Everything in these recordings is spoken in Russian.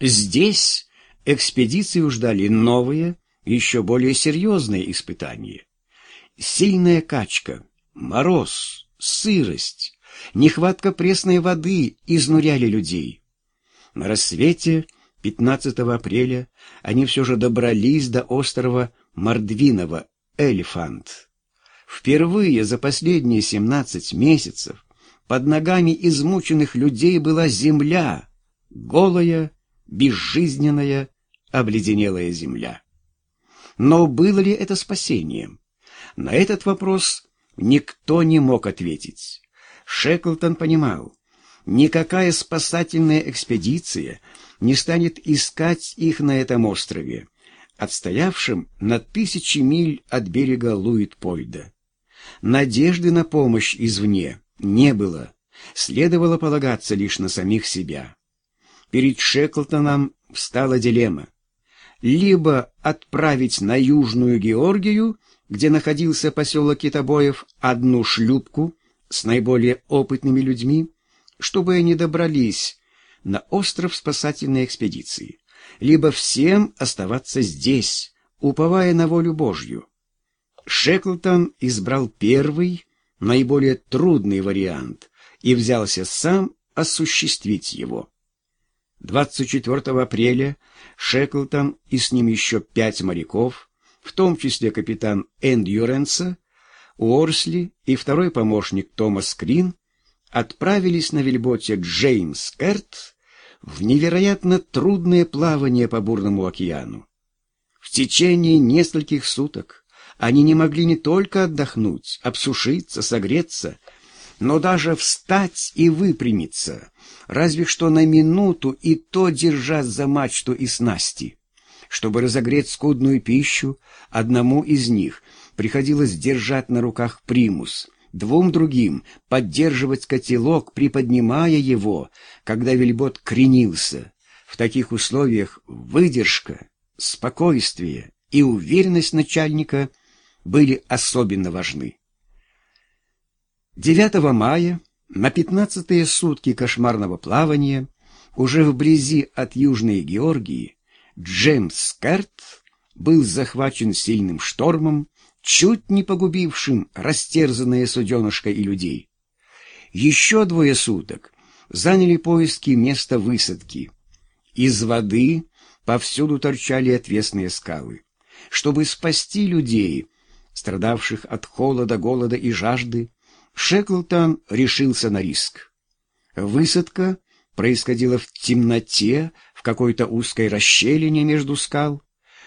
Здесь экспедицию ждали новые, еще более серьезные испытания. Сильная качка, мороз, сырость, нехватка пресной воды изнуряли людей. На рассвете 15 апреля они все же добрались до острова Мордвинова, Элефант. Впервые за последние 17 месяцев под ногами измученных людей была земля, голая, безжизненная, обледенелая земля. Но было ли это спасением? На этот вопрос никто не мог ответить. Шеклтон понимал, никакая спасательная экспедиция не станет искать их на этом острове, отстоявшем на тысячи миль от берега Луитпойда. Надежды на помощь извне не было, следовало полагаться лишь на самих себя. Перед Шеклтоном встала дилемма. Либо отправить на Южную Георгию, где находился поселок Китобоев, одну шлюпку с наиболее опытными людьми, чтобы они добрались на остров спасательной экспедиции, либо всем оставаться здесь, уповая на волю Божью. Шеклтон избрал первый, наиболее трудный вариант и взялся сам осуществить его. 24 апреля Шеклтон и с ним еще пять моряков, в том числе капитан Эндюренса, Уорсли и второй помощник Томас Крин, отправились на вельботе Джеймс Эрт в невероятно трудное плавание по бурному океану. В течение нескольких суток они не могли не только отдохнуть, обсушиться, согреться, но даже встать и выпрямиться, разве что на минуту и то держать за мачту и снасти. Чтобы разогреть скудную пищу, одному из них приходилось держать на руках примус, двум другим поддерживать котелок, приподнимая его, когда вельбот кренился. В таких условиях выдержка, спокойствие и уверенность начальника были особенно важны. 9 мая, на пятнадцатые сутки кошмарного плавания, уже вблизи от Южной Георгии, Джеймс Керт был захвачен сильным штормом, чуть не погубившим растерзанное суденышко и людей. Еще двое суток заняли поиски места высадки. Из воды повсюду торчали отвесные скалы. Чтобы спасти людей, страдавших от холода, голода и жажды, Шеклтон решился на риск. Высадка происходила в темноте, в какой-то узкой расщелине между скал.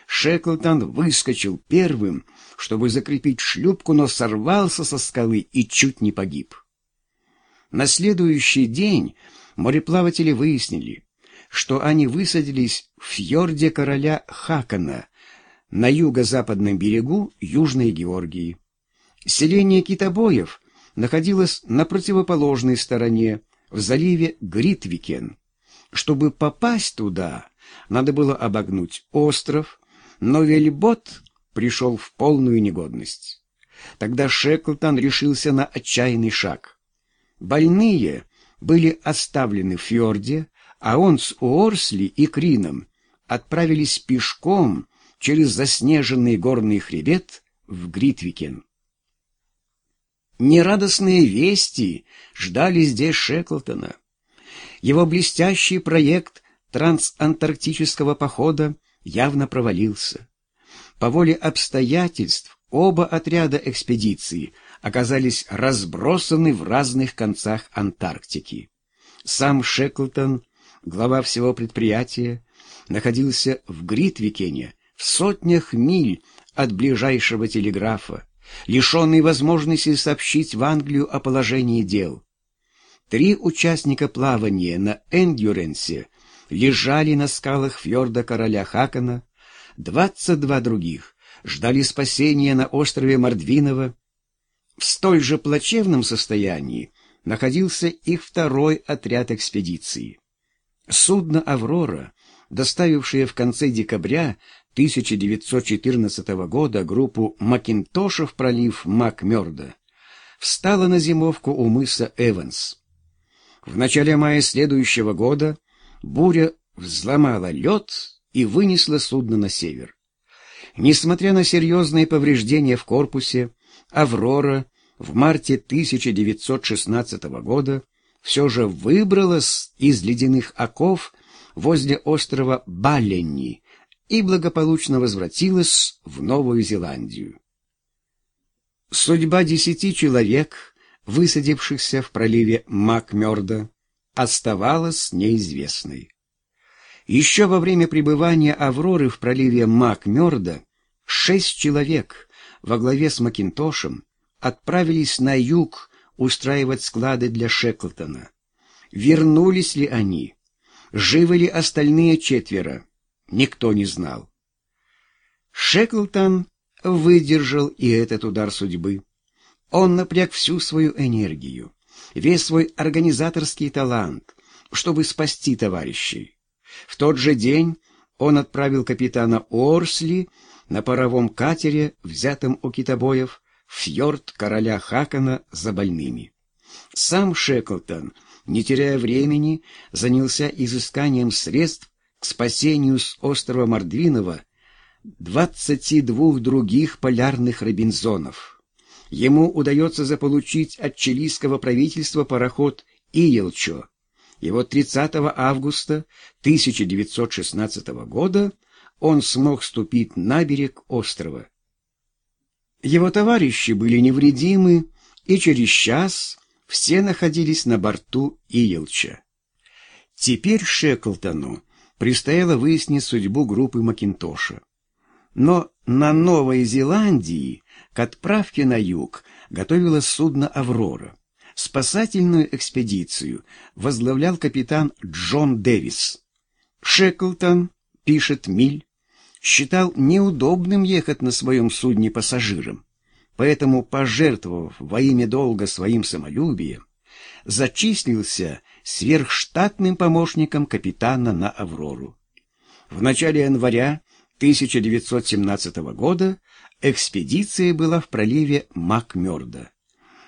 Шеклтон выскочил первым, чтобы закрепить шлюпку, но сорвался со скалы и чуть не погиб. На следующий день мореплаватели выяснили, что они высадились в фьорде короля Хакана на юго-западном берегу Южной Георгии. Селение китобоев находилось на противоположной стороне, в заливе Гритвикен. Чтобы попасть туда, надо было обогнуть остров, но вельбот пришел в полную негодность. Тогда Шеклтон решился на отчаянный шаг. Больные были оставлены в фьорде, а он с Уорсли и Крином отправились пешком через заснеженный горный хребет в Гритвикен. Нерадостные вести ждали здесь Шеклтона. Его блестящий проект трансантарктического похода явно провалился. По воле обстоятельств оба отряда экспедиции оказались разбросаны в разных концах Антарктики. Сам Шеклтон, глава всего предприятия, находился в Гритвикене, в сотнях миль от ближайшего телеграфа, лишенный возможности сообщить в Англию о положении дел. Три участника плавания на Эндюренсе лежали на скалах фьорда короля Хакана, двадцать два других ждали спасения на острове Мордвинова. В столь же плачевном состоянии находился их второй отряд экспедиции. Судно «Аврора», доставившее в конце декабря 1914 года группу Макинтоша в пролив Макмёрда, встало на зимовку у мыса Эванс. В начале мая следующего года буря взломала лед и вынесла судно на север. Несмотря на серьезные повреждения в корпусе, «Аврора» в марте 1916 года все же выбралась из ледяных оков возле острова Баленни и благополучно возвратилась в Новую Зеландию. Судьба десяти человек, высадившихся в проливе Макмерда, оставалась неизвестной. Еще во время пребывания «Авроры» в проливе Макмерда шесть человек во главе с Макинтошем отправились на юг устраивать склады для Шеклтона. Вернулись ли они? Живы ли остальные четверо? Никто не знал. Шеклтон выдержал и этот удар судьбы. Он напряг всю свою энергию, весь свой организаторский талант, чтобы спасти товарищей. В тот же день он отправил капитана Орсли на паровом катере, взятом у китобоев, фьорд короля Хакана за больными. Сам Шеклтон, не теряя времени, занялся изысканием средств к спасению с острова Мордвинова двадцати двух других полярных робинзонов. Ему удается заполучить от чилийского правительства пароход «Иелчо». И вот 30 августа 1916 года он смог ступить на берег острова. Его товарищи были невредимы, и через час все находились на борту Иелча. Теперь Шеклтону предстояло выяснить судьбу группы Макинтоша. Но на Новой Зеландии к отправке на юг готовилось судно «Аврора». Спасательную экспедицию возглавлял капитан Джон Дэвис. Шеклтон, пишет Миль, считал неудобным ехать на своем судне пассажиром, поэтому, пожертвовав во имя долга своим самолюбием, зачислился сверхштатным помощником капитана на «Аврору». В начале января 1917 года экспедиция была в проливе Макмёрда.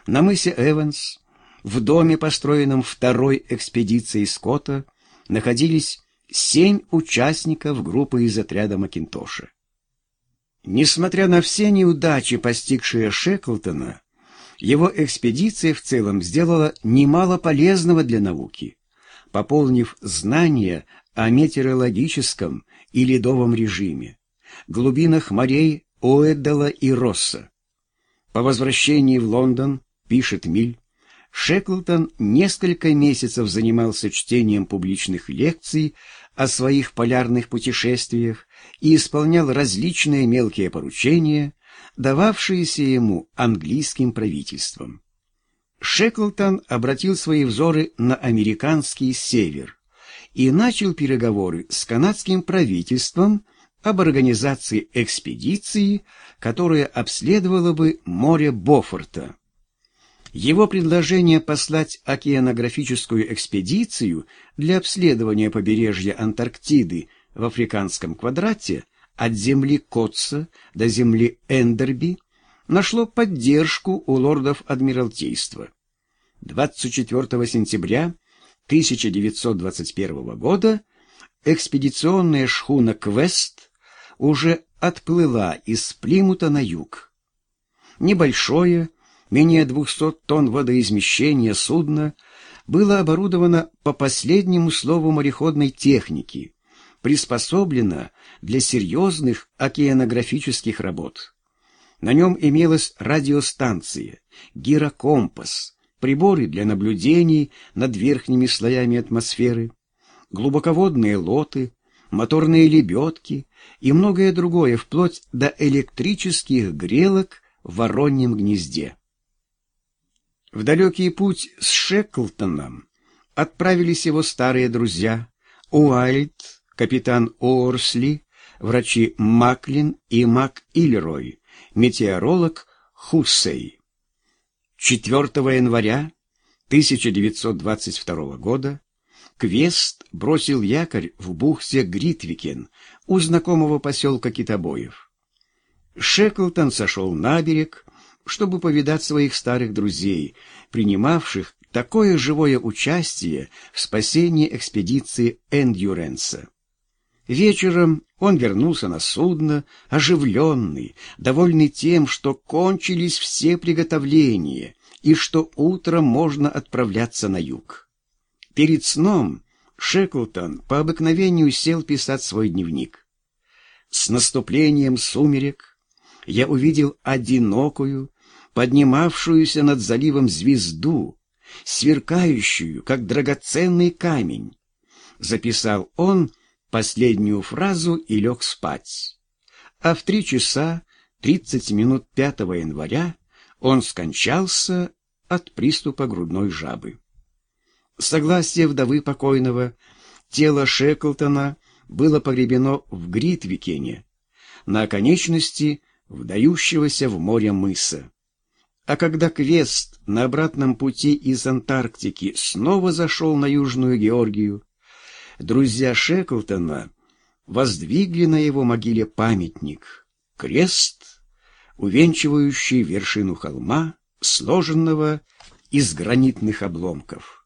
На мысе Эванс, в доме, построенном второй экспедицией Скотта, находились семь участников группы из отряда Макинтоша. Несмотря на все неудачи, постигшие Шеклтона, его экспедиция в целом сделала немало полезного для науки, пополнив знания о метеорологическом и ледовом режиме, глубинах морей Уэддала и Росса. По возвращении в Лондон, пишет Миль, Шеклтон несколько месяцев занимался чтением публичных лекций о своих полярных путешествиях и исполнял различные мелкие поручения, дававшиеся ему английским правительством. Шеклтон обратил свои взоры на американский север и начал переговоры с канадским правительством об организации экспедиции, которая обследовала бы море Бофорта. Его предложение послать океанографическую экспедицию для обследования побережья Антарктиды в африканском квадрате от земли Котса до земли Эндерби нашло поддержку у лордов Адмиралтейства. 24 сентября 1921 года экспедиционная шхуна «Квест» уже отплыла из Плимута на юг. Небольшое, менее 200 тонн водоизмещения судна было оборудовано по последнему слову мореходной техники, приспособлено для серьезных океанографических работ. На нем имелась радиостанция, гирокомпас, приборы для наблюдений над верхними слоями атмосферы, глубоководные лоты, моторные лебедки и многое другое, вплоть до электрических грелок в вороньем гнезде. В далекий путь с Шеклтоном отправились его старые друзья Уайльд, капитан Орсли, врачи Маклин и МакИлерой, метеоролог Хуссей. 4 января 1922 года Квест бросил якорь в бухте Гритвикен у знакомого поселка Китобоев. Шеклтон сошел на берег, чтобы повидать своих старых друзей, принимавших такое живое участие в спасении экспедиции Эндюренса. Вечером он вернулся на судно, оживленный, довольный тем, что кончились все приготовления и что утром можно отправляться на юг. Перед сном Шеклтон по обыкновению сел писать свой дневник. С наступлением сумерек я увидел одинокую, поднимавшуюся над заливом звезду, сверкающую, как драгоценный камень. Записал он последнюю фразу и лег спать. А в три часа тридцать минут 5 января он скончался от приступа грудной жабы. Согласие вдовы покойного, тело Шеклтона было погребено в Гритвикене, на оконечности вдающегося в море мыса. А когда квест на обратном пути из Антарктики снова зашел на Южную Георгию, друзья Шеклтона воздвигли на его могиле памятник — крест, увенчивающий вершину холма, сложенного из гранитных обломков.